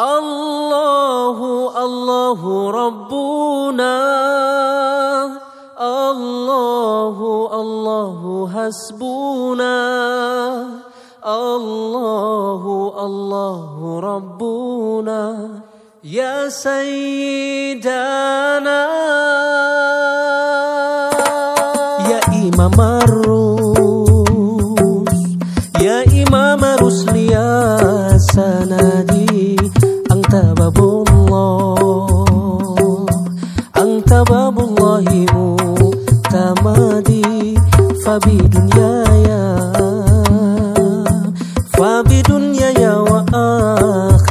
الله الله ربنا الله الله حسبنا الله الله ربنا يا سيدنا يا إمام الروس يا إمام باب الله متمادي فبدنياي فبدنياي وآخرتي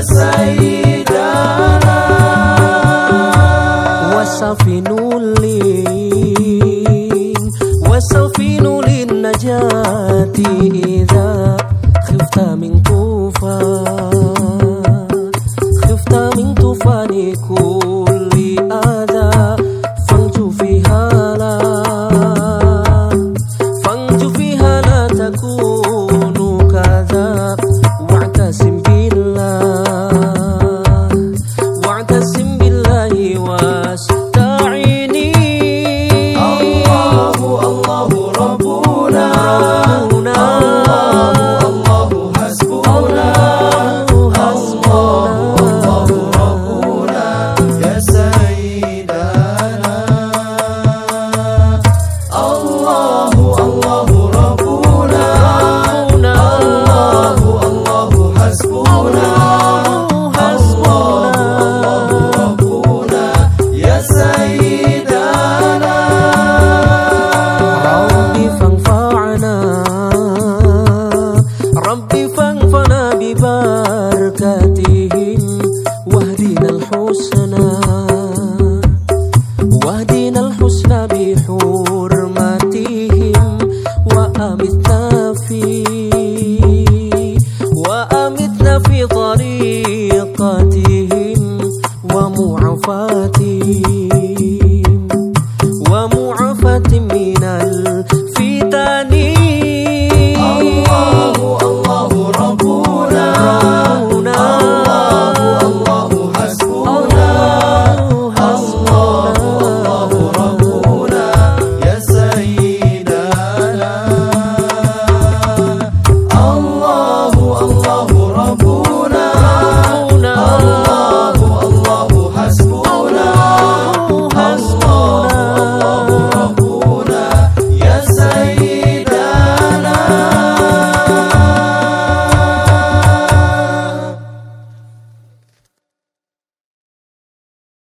سيدنا وسفن لين وسفن للنجاة إذا خفت من طوفان. خفت من طوفان وأمتنا في وأمتنا في طريقتهم ومعافاتهم.